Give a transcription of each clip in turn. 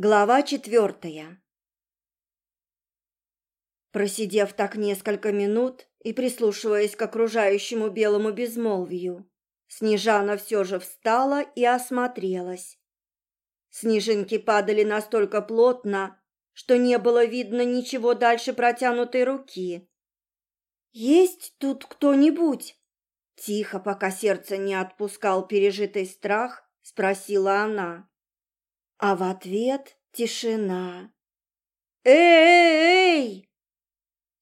Глава четвертая Просидев так несколько минут и прислушиваясь к окружающему белому безмолвию, Снежана все же встала и осмотрелась. Снежинки падали настолько плотно, что не было видно ничего дальше протянутой руки. «Есть тут кто-нибудь?» Тихо, пока сердце не отпускал пережитый страх, спросила она. А в ответ тишина. «Эй-эй-эй!»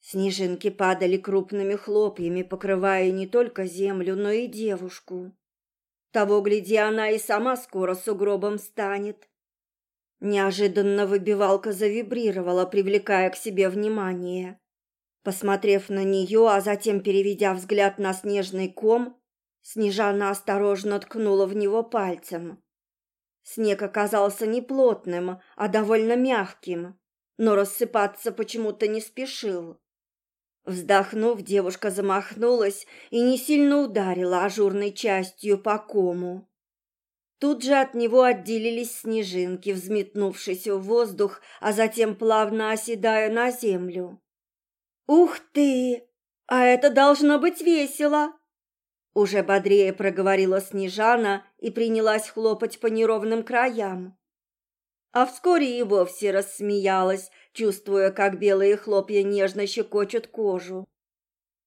Снежинки падали крупными хлопьями, покрывая не только землю, но и девушку. Того, гляди, она и сама скоро сугробом станет. Неожиданно выбивалка завибрировала, привлекая к себе внимание. Посмотрев на нее, а затем переведя взгляд на снежный ком, Снежана осторожно ткнула в него пальцем. Снег оказался не плотным, а довольно мягким, но рассыпаться почему-то не спешил. Вздохнув, девушка замахнулась и не сильно ударила ажурной частью по кому. Тут же от него отделились снежинки, взметнувшись в воздух, а затем плавно оседая на землю. «Ух ты! А это должно быть весело!» Уже бодрее проговорила Снежана и принялась хлопать по неровным краям. А вскоре и вовсе рассмеялась, чувствуя, как белые хлопья нежно щекочут кожу.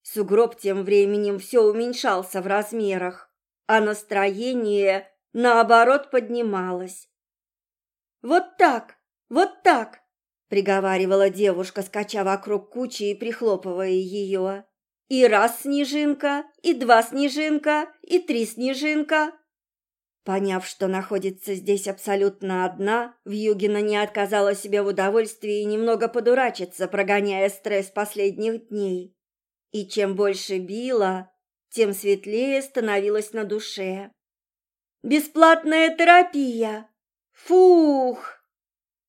Сугроб тем временем все уменьшался в размерах, а настроение, наоборот, поднималось. «Вот так, вот так!» — приговаривала девушка, скача вокруг кучи и прихлопывая ее. И раз снежинка, и два снежинка, и три снежинка. Поняв, что находится здесь абсолютно одна, Вьюгина не отказала себе в удовольствии немного подурачиться, прогоняя стресс последних дней. И чем больше била, тем светлее становилось на душе. «Бесплатная терапия! Фух!»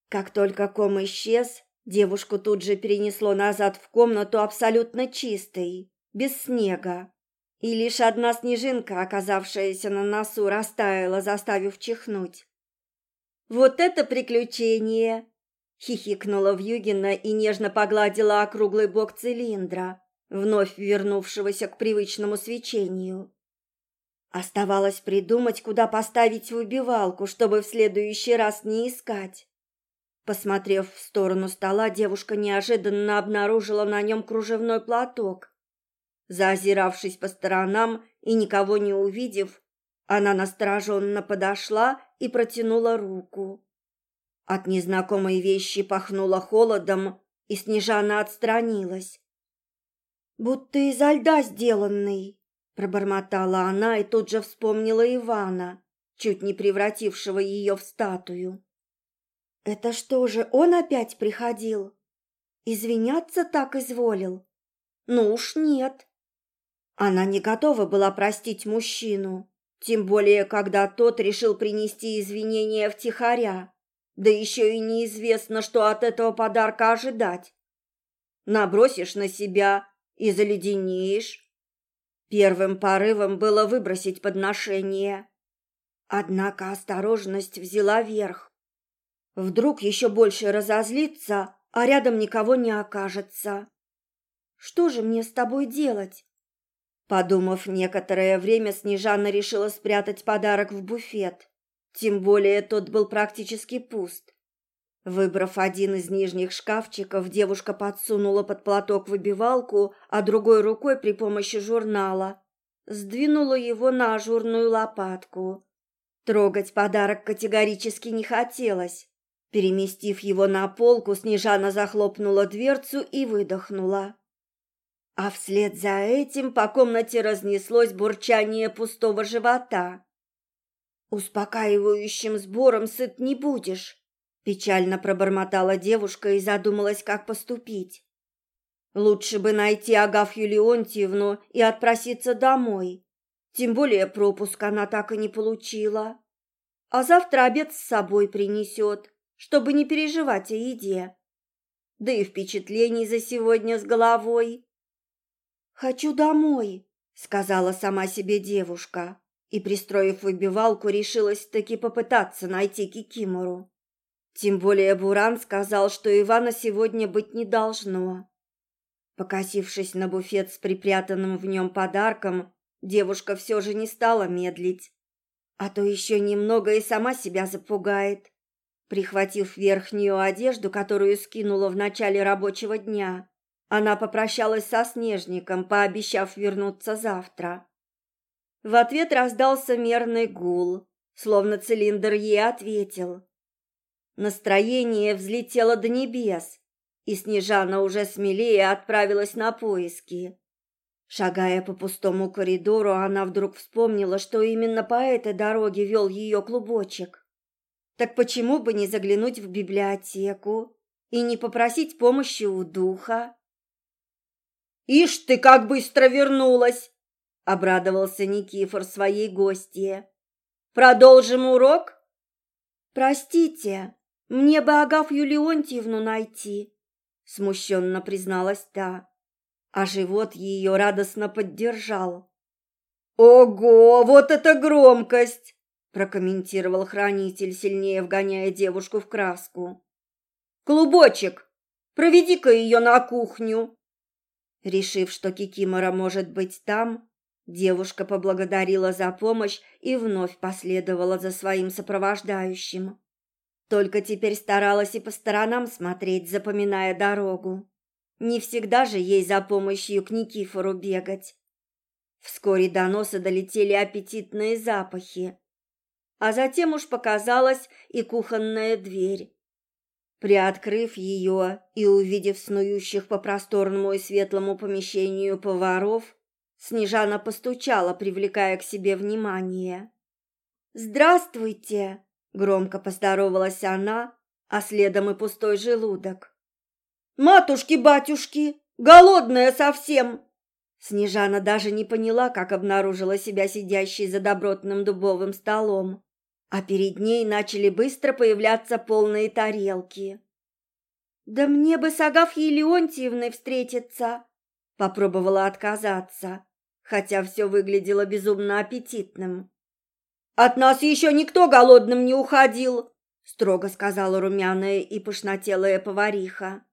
Как только ком исчез, девушку тут же перенесло назад в комнату абсолютно чистой без снега. И лишь одна снежинка, оказавшаяся на носу, растаяла, заставив чихнуть. «Вот это приключение!» — хихикнула Вьюгина и нежно погладила округлый бок цилиндра, вновь вернувшегося к привычному свечению. Оставалось придумать, куда поставить выбивалку, чтобы в следующий раз не искать. Посмотрев в сторону стола, девушка неожиданно обнаружила на нем кружевной платок, Заозиравшись по сторонам и никого не увидев, она настороженно подошла и протянула руку. От незнакомой вещи пахнуло холодом, и Снежана отстранилась. «Будто изо льда сделанный», — пробормотала она и тут же вспомнила Ивана, чуть не превратившего ее в статую. «Это что же, он опять приходил? Извиняться так изволил? Ну уж нет». Она не готова была простить мужчину, тем более, когда тот решил принести извинения втихаря. Да еще и неизвестно, что от этого подарка ожидать. Набросишь на себя и заледенеешь. Первым порывом было выбросить подношение. Однако осторожность взяла верх. Вдруг еще больше разозлиться, а рядом никого не окажется. Что же мне с тобой делать? Подумав некоторое время, Снежана решила спрятать подарок в буфет. Тем более тот был практически пуст. Выбрав один из нижних шкафчиков, девушка подсунула под платок выбивалку, а другой рукой при помощи журнала сдвинула его на ажурную лопатку. Трогать подарок категорически не хотелось. Переместив его на полку, Снежана захлопнула дверцу и выдохнула. А вслед за этим по комнате разнеслось бурчание пустого живота. «Успокаивающим сбором сыт не будешь», – печально пробормотала девушка и задумалась, как поступить. «Лучше бы найти Агафью Леонтьевну и отпроситься домой. Тем более пропуск она так и не получила. А завтра обед с собой принесет, чтобы не переживать о еде. Да и впечатлений за сегодня с головой». «Хочу домой», — сказала сама себе девушка, и, пристроив выбивалку, решилась таки попытаться найти Кикимору. Тем более Буран сказал, что Ивана сегодня быть не должно. Покосившись на буфет с припрятанным в нем подарком, девушка все же не стала медлить. А то еще немного и сама себя запугает. Прихватив верхнюю одежду, которую скинула в начале рабочего дня, она попрощалась со Снежником, пообещав вернуться завтра. В ответ раздался мерный гул, словно цилиндр ей ответил. Настроение взлетело до небес, и Снежана уже смелее отправилась на поиски. Шагая по пустому коридору, она вдруг вспомнила, что именно по этой дороге вел ее клубочек. Так почему бы не заглянуть в библиотеку и не попросить помощи у духа? «Ишь ты, как быстро вернулась!» — обрадовался Никифор своей гостье. «Продолжим урок?» «Простите, мне бы Агафью Леонтьевну найти», — смущенно призналась та а живот ее радостно поддержал. «Ого, вот это громкость!» – прокомментировал хранитель, сильнее вгоняя девушку в краску. «Клубочек, проведи-ка ее на кухню!» Решив, что Кикимора может быть там, девушка поблагодарила за помощь и вновь последовала за своим сопровождающим. Только теперь старалась и по сторонам смотреть, запоминая дорогу. Не всегда же ей за помощью к Никифору бегать. Вскоре до носа долетели аппетитные запахи, а затем уж показалась и кухонная дверь. Приоткрыв ее и увидев снующих по просторному и светлому помещению поваров, Снежана постучала, привлекая к себе внимание. «Здравствуйте!» — громко поздоровалась она, а следом и пустой желудок. Матушки-батюшки, голодная совсем!» Снежана даже не поняла, как обнаружила себя сидящей за добротным дубовым столом, а перед ней начали быстро появляться полные тарелки. «Да мне бы с Агафьей Леонтьевной встретиться!» Попробовала отказаться, хотя все выглядело безумно аппетитным. «От нас еще никто голодным не уходил!» строго сказала румяная и пышнотелая повариха.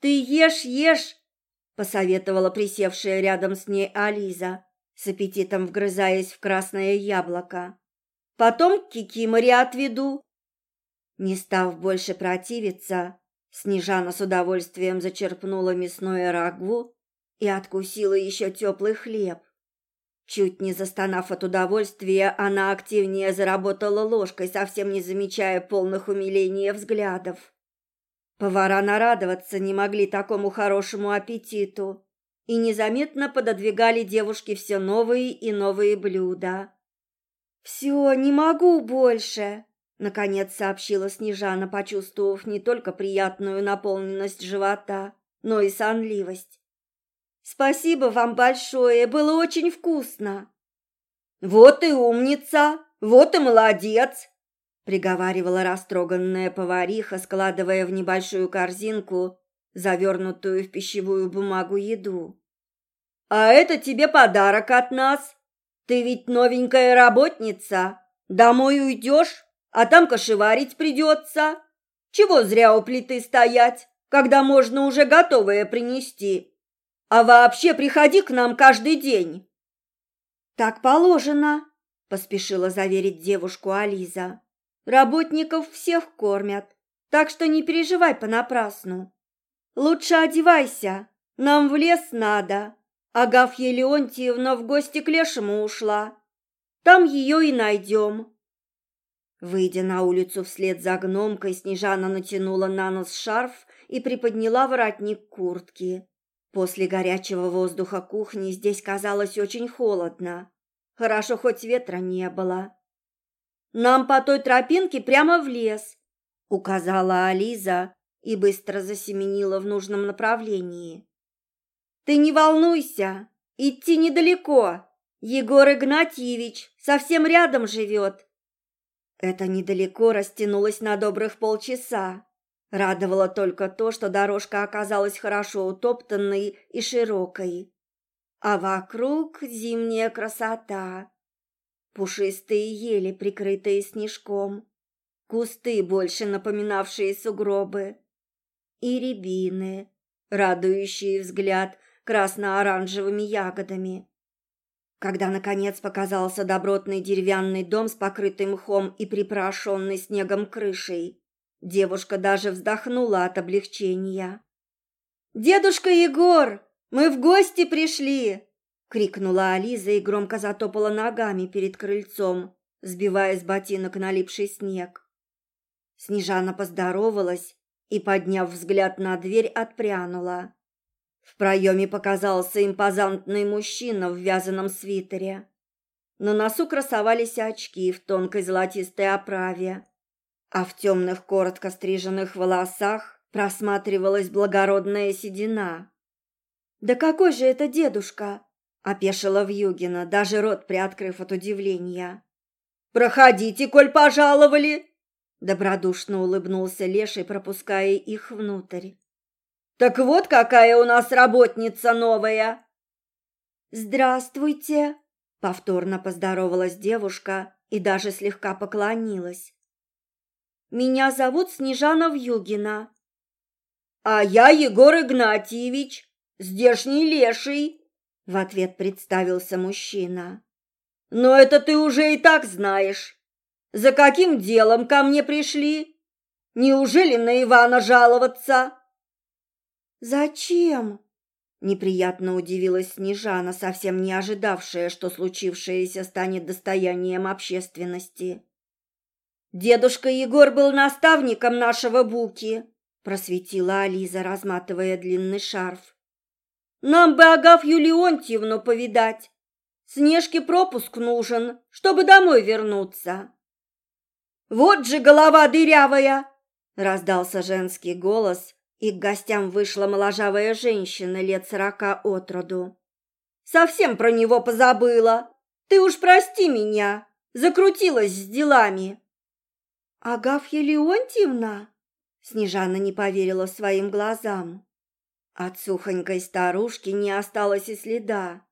«Ты ешь, ешь!» – посоветовала присевшая рядом с ней Ализа, с аппетитом вгрызаясь в красное яблоко. «Потом к Кикиморе отведу». Не став больше противиться, Снежана с удовольствием зачерпнула мясное рагу и откусила еще теплый хлеб. Чуть не застонав от удовольствия, она активнее заработала ложкой, совсем не замечая полных умиления взглядов. Повара нарадоваться не могли такому хорошему аппетиту и незаметно пододвигали девушке все новые и новые блюда. «Все, не могу больше!» — наконец сообщила Снежана, почувствовав не только приятную наполненность живота, но и сонливость. «Спасибо вам большое, было очень вкусно!» «Вот и умница! Вот и молодец!» приговаривала растроганная повариха, складывая в небольшую корзинку завернутую в пищевую бумагу еду. «А это тебе подарок от нас. Ты ведь новенькая работница. Домой уйдешь, а там кошеварить придется. Чего зря у плиты стоять, когда можно уже готовое принести? А вообще приходи к нам каждый день». «Так положено», — поспешила заверить девушку Ализа. Работников всех кормят, так что не переживай понапрасну. Лучше одевайся, нам в лес надо. Агафья Леонтьевна в гости к Лешему ушла. Там ее и найдем. Выйдя на улицу вслед за гномкой, Снежана натянула на нос шарф и приподняла воротник куртки. После горячего воздуха кухни здесь казалось очень холодно. Хорошо, хоть ветра не было. Нам по той тропинке прямо в лес, указала Ализа и быстро засеменила в нужном направлении. Ты не волнуйся, идти недалеко. Егор Игнатьевич совсем рядом живет. Это недалеко растянулось на добрых полчаса. Радовало только то, что дорожка оказалась хорошо утоптанной и широкой. А вокруг зимняя красота пушистые ели, прикрытые снежком, кусты, больше напоминавшие сугробы, и рябины, радующие взгляд красно-оранжевыми ягодами. Когда, наконец, показался добротный деревянный дом с покрытым мхом и припорошенной снегом крышей, девушка даже вздохнула от облегчения. «Дедушка Егор, мы в гости пришли!» — крикнула Ализа и громко затопала ногами перед крыльцом, сбивая с ботинок налипший снег. Снежана поздоровалась и, подняв взгляд на дверь, отпрянула. В проеме показался импозантный мужчина в вязаном свитере. На носу красовались очки в тонкой золотистой оправе, а в темных коротко стриженных волосах просматривалась благородная седина. «Да какой же это дедушка?» — опешила Вьюгина, даже рот приоткрыв от удивления. «Проходите, коль пожаловали!» Добродушно улыбнулся Леший, пропуская их внутрь. Так вот какая у нас работница новая. Здравствуйте, повторно поздоровалась девушка и даже слегка поклонилась. Меня зовут Снежана Вьюгина. А я Егор Игнатьевич, здешний леший, в ответ представился мужчина. Но это ты уже и так знаешь. За каким делом ко мне пришли? Неужели на Ивана жаловаться? «Зачем?» Неприятно удивилась Снежана, совсем не ожидавшая, что случившееся станет достоянием общественности. «Дедушка Егор был наставником нашего Буки», – просветила Ализа, разматывая длинный шарф. «Нам бы Агафью Леонтьевну повидать. Снежке пропуск нужен, чтобы домой вернуться». «Вот же голова дырявая!» – раздался женский голос, и к гостям вышла моложавая женщина лет сорока от роду. «Совсем про него позабыла. Ты уж прости меня, закрутилась с делами». «Агафья Леонтьевна?» Снежана не поверила своим глазам. От сухонькой старушки не осталось и следа.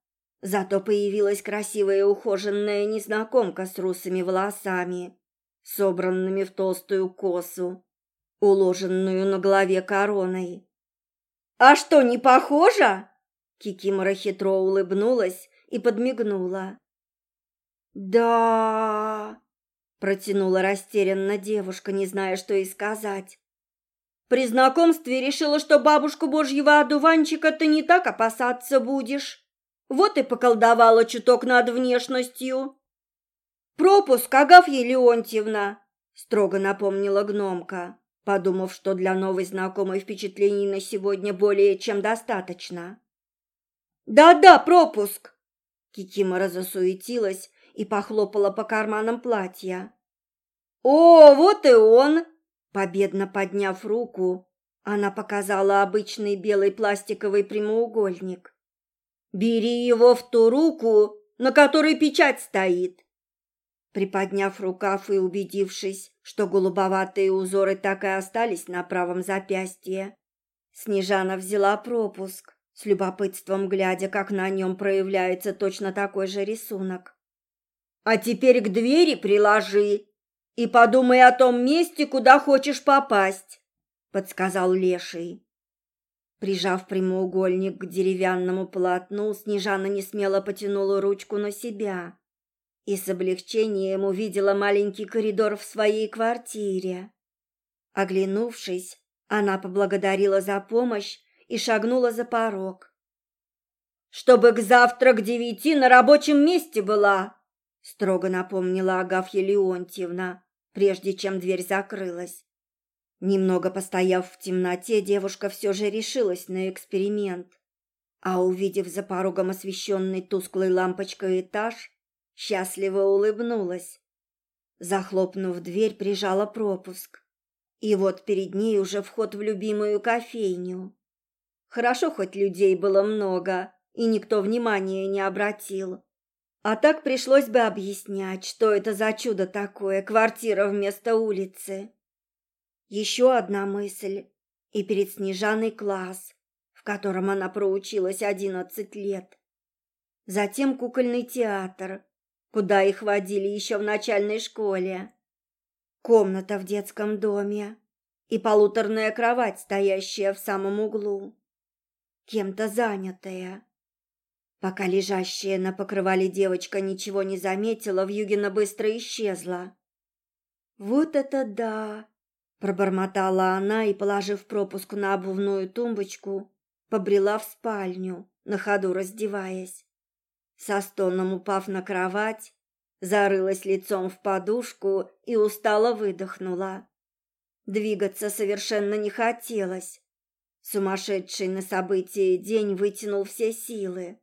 Зато появилась красивая ухоженная незнакомка с русыми волосами, собранными в толстую косу уложенную на голове короной. «А что, не похоже?» Кикимора хитро улыбнулась и подмигнула. «Да...» — протянула растерянно девушка, не зная, что и сказать. «При знакомстве решила, что бабушку божьего одуванчика ты не так опасаться будешь. Вот и поколдовала чуток над внешностью». «Пропуск, Агафья Леонтьевна!» — строго напомнила гномка подумав, что для новой знакомой впечатлений на сегодня более чем достаточно. «Да-да, пропуск!» Кикимора засуетилась и похлопала по карманам платья. «О, вот и он!» Победно подняв руку, она показала обычный белый пластиковый прямоугольник. «Бери его в ту руку, на которой печать стоит. Приподняв рукав и убедившись, что голубоватые узоры так и остались на правом запястье, Снежана взяла пропуск, с любопытством глядя, как на нем проявляется точно такой же рисунок. «А теперь к двери приложи и подумай о том месте, куда хочешь попасть», — подсказал Леший. Прижав прямоугольник к деревянному полотну, Снежана несмело потянула ручку на себя и с облегчением увидела маленький коридор в своей квартире. Оглянувшись, она поблагодарила за помощь и шагнула за порог. «Чтобы к завтра к девяти на рабочем месте была!» строго напомнила Агафья Леонтьевна, прежде чем дверь закрылась. Немного постояв в темноте, девушка все же решилась на эксперимент. А увидев за порогом освещенный тусклой лампочкой этаж, счастливо улыбнулась. Захлопнув дверь, прижала пропуск. И вот перед ней уже вход в любимую кофейню. Хорошо, хоть людей было много, и никто внимания не обратил. А так пришлось бы объяснять, что это за чудо такое, квартира вместо улицы. Еще одна мысль, и перед Снежаной класс, в котором она проучилась одиннадцать лет. Затем кукольный театр, куда их водили еще в начальной школе. комната в детском доме и полуторная кровать, стоящая в самом углу, кем-то занятая. Пока лежащая на покрывале девочка ничего не заметила, Вьюгина быстро исчезла. «Вот это да!» – пробормотала она и, положив пропуск на обувную тумбочку, побрела в спальню, на ходу раздеваясь. Со стоном упав на кровать, зарылась лицом в подушку и устало выдохнула. Двигаться совершенно не хотелось. Сумасшедший на события день вытянул все силы.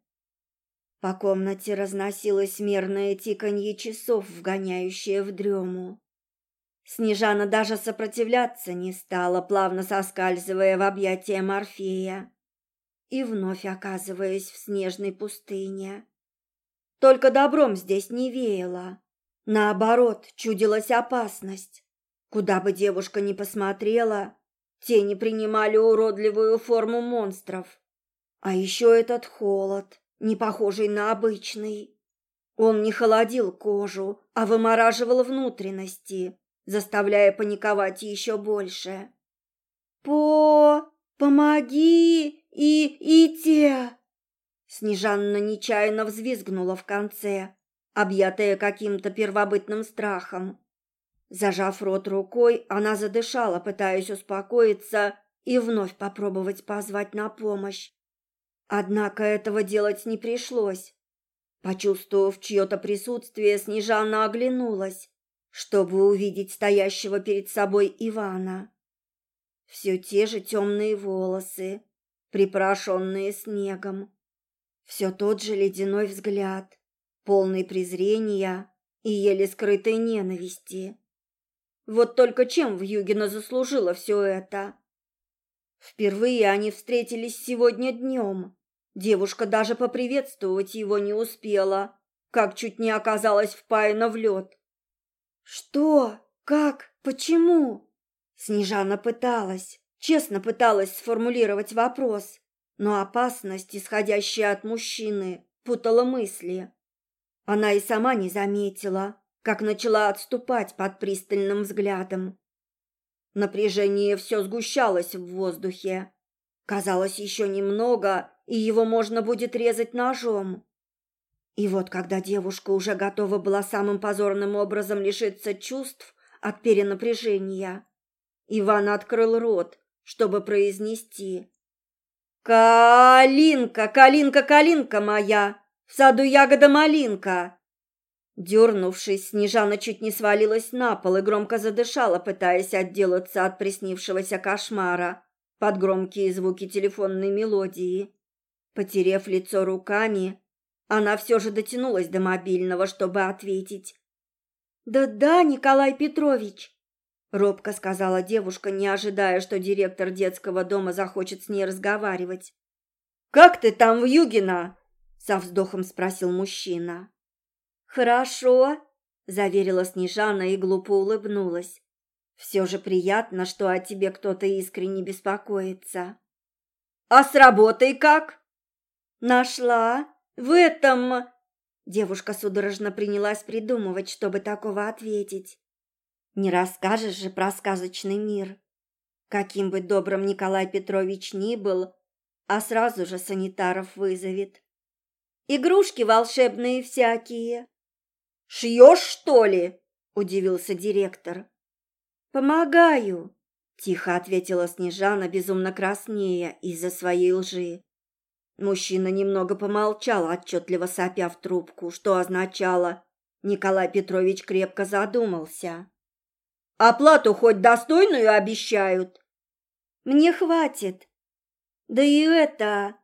По комнате разносилось мерное тиканье часов, вгоняющее в дрему. Снежана даже сопротивляться не стала, плавно соскальзывая в объятия Морфея и вновь оказываясь в снежной пустыне. Только добром здесь не веяло. Наоборот, чудилась опасность. Куда бы девушка ни посмотрела, тени принимали уродливую форму монстров. А еще этот холод, не похожий на обычный. Он не холодил кожу, а вымораживал внутренности, заставляя паниковать еще больше. «По... помоги и... и те!» Снежанна нечаянно взвизгнула в конце, объятая каким-то первобытным страхом. Зажав рот рукой, она задышала, пытаясь успокоиться и вновь попробовать позвать на помощь. Однако этого делать не пришлось. Почувствовав чье-то присутствие, Снежана оглянулась, чтобы увидеть стоящего перед собой Ивана. Все те же темные волосы, припорошенные снегом. Все тот же ледяной взгляд, полный презрения и еле скрытой ненависти. Вот только чем Вьюгина заслужила все это? Впервые они встретились сегодня днем. Девушка даже поприветствовать его не успела, как чуть не оказалась впаяна в лед. «Что? Как? Почему?» Снежана пыталась, честно пыталась сформулировать вопрос, но опасность, исходящая от мужчины, путала мысли. Она и сама не заметила, как начала отступать под пристальным взглядом. Напряжение все сгущалось в воздухе. Казалось, еще немного, и его можно будет резать ножом. И вот когда девушка уже готова была самым позорным образом лишиться чувств от перенапряжения, Иван открыл рот, чтобы произнести «Калинка, калинка, калинка моя! В саду ягода малинка!» Дернувшись, Снежана чуть не свалилась на пол и громко задышала, пытаясь отделаться от приснившегося кошмара под громкие звуки телефонной мелодии. Потерев лицо руками, она все же дотянулась до мобильного, чтобы ответить. «Да-да, Николай Петрович!» — робко сказала девушка, не ожидая, что директор детского дома захочет с ней разговаривать. «Как ты там, в Югина?» — со вздохом спросил мужчина. «Хорошо», — заверила Снежана и глупо улыбнулась. «Все же приятно, что о тебе кто-то искренне беспокоится». «А с работой как?» «Нашла. В этом...» Девушка судорожно принялась придумывать, чтобы такого ответить. «Не расскажешь же про сказочный мир. Каким бы добрым Николай Петрович ни был, а сразу же санитаров вызовет. Игрушки волшебные всякие». «Шьешь, что ли?» – удивился директор. «Помогаю», – тихо ответила Снежана, безумно краснея из-за своей лжи. Мужчина немного помолчал, отчетливо сопя в трубку, что означало Николай Петрович крепко задумался. «Оплату хоть достойную обещают?» «Мне хватит. Да и это...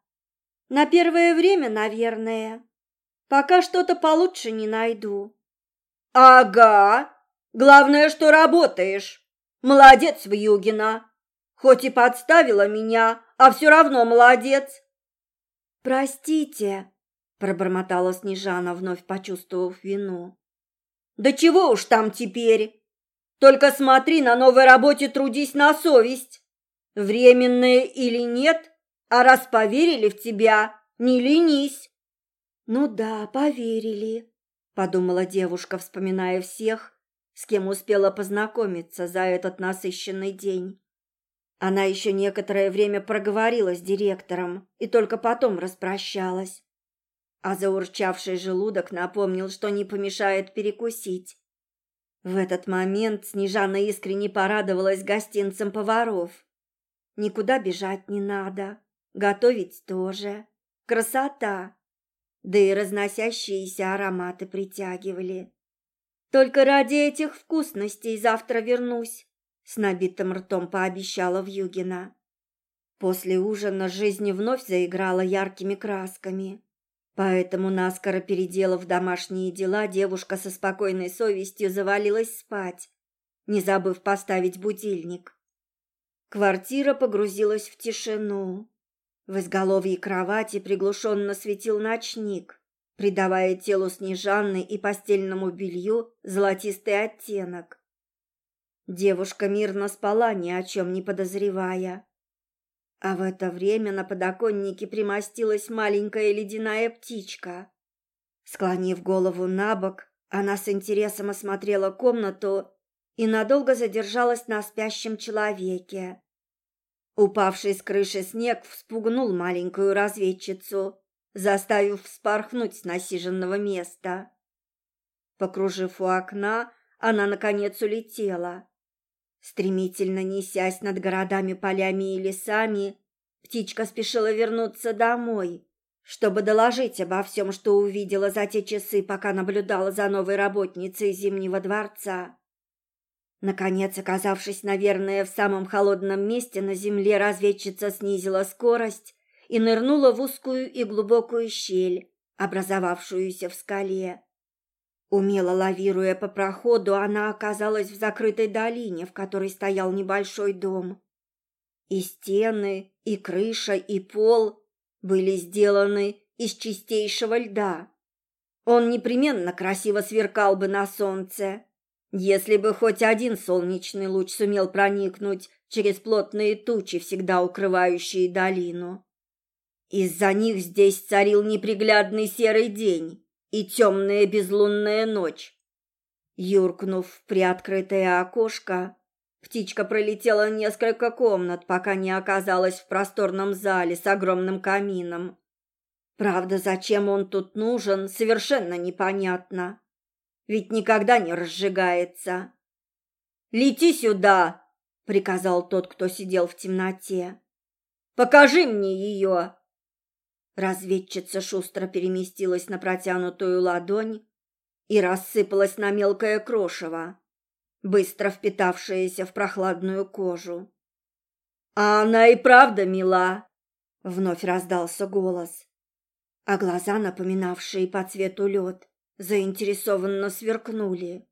На первое время, наверное. Пока что-то получше не найду». «Ага. Главное, что работаешь. Молодец, Вьюгина. Хоть и подставила меня, а все равно молодец. «Простите», – пробормотала Снежана, вновь почувствовав вину. «Да чего уж там теперь? Только смотри, на новой работе трудись на совесть. Временное или нет, а раз поверили в тебя, не ленись». «Ну да, поверили», – подумала девушка, вспоминая всех, с кем успела познакомиться за этот насыщенный день. Она еще некоторое время проговорила с директором и только потом распрощалась. А заурчавший желудок напомнил, что не помешает перекусить. В этот момент Снежана искренне порадовалась гостинцам поваров. Никуда бежать не надо, готовить тоже. Красота! Да и разносящиеся ароматы притягивали. Только ради этих вкусностей завтра вернусь, с набитым ртом пообещала Вьюгина. После ужина жизнь вновь заиграла яркими красками. Поэтому, наскоро переделав домашние дела, девушка со спокойной совестью завалилась спать, не забыв поставить будильник. Квартира погрузилась в тишину. В изголовье кровати приглушенно светил ночник, придавая телу Снежанны и постельному белью золотистый оттенок. Девушка мирно спала, ни о чем не подозревая. А в это время на подоконнике примостилась маленькая ледяная птичка. Склонив голову на бок, она с интересом осмотрела комнату и надолго задержалась на спящем человеке. Упавший с крыши снег вспугнул маленькую разведчицу, заставив вспорхнуть с насиженного места. Покружив у окна, она, наконец, улетела. Стремительно несясь над городами, полями и лесами, птичка спешила вернуться домой, чтобы доложить обо всем, что увидела за те часы, пока наблюдала за новой работницей Зимнего дворца. Наконец, оказавшись, наверное, в самом холодном месте на земле, разведчица снизила скорость и нырнула в узкую и глубокую щель, образовавшуюся в скале. Умело лавируя по проходу, она оказалась в закрытой долине, в которой стоял небольшой дом. И стены, и крыша, и пол были сделаны из чистейшего льда. Он непременно красиво сверкал бы на солнце, если бы хоть один солнечный луч сумел проникнуть через плотные тучи, всегда укрывающие долину. Из-за них здесь царил неприглядный серый день и темная безлунная ночь. Юркнув в приоткрытое окошко, птичка пролетела несколько комнат, пока не оказалась в просторном зале с огромным камином. Правда, зачем он тут нужен, совершенно непонятно ведь никогда не разжигается. «Лети сюда!» — приказал тот, кто сидел в темноте. «Покажи мне ее!» Разведчица шустро переместилась на протянутую ладонь и рассыпалась на мелкое крошево, быстро впитавшееся в прохладную кожу. «А она и правда мила!» — вновь раздался голос, а глаза, напоминавшие по цвету лед, заинтересованно сверкнули.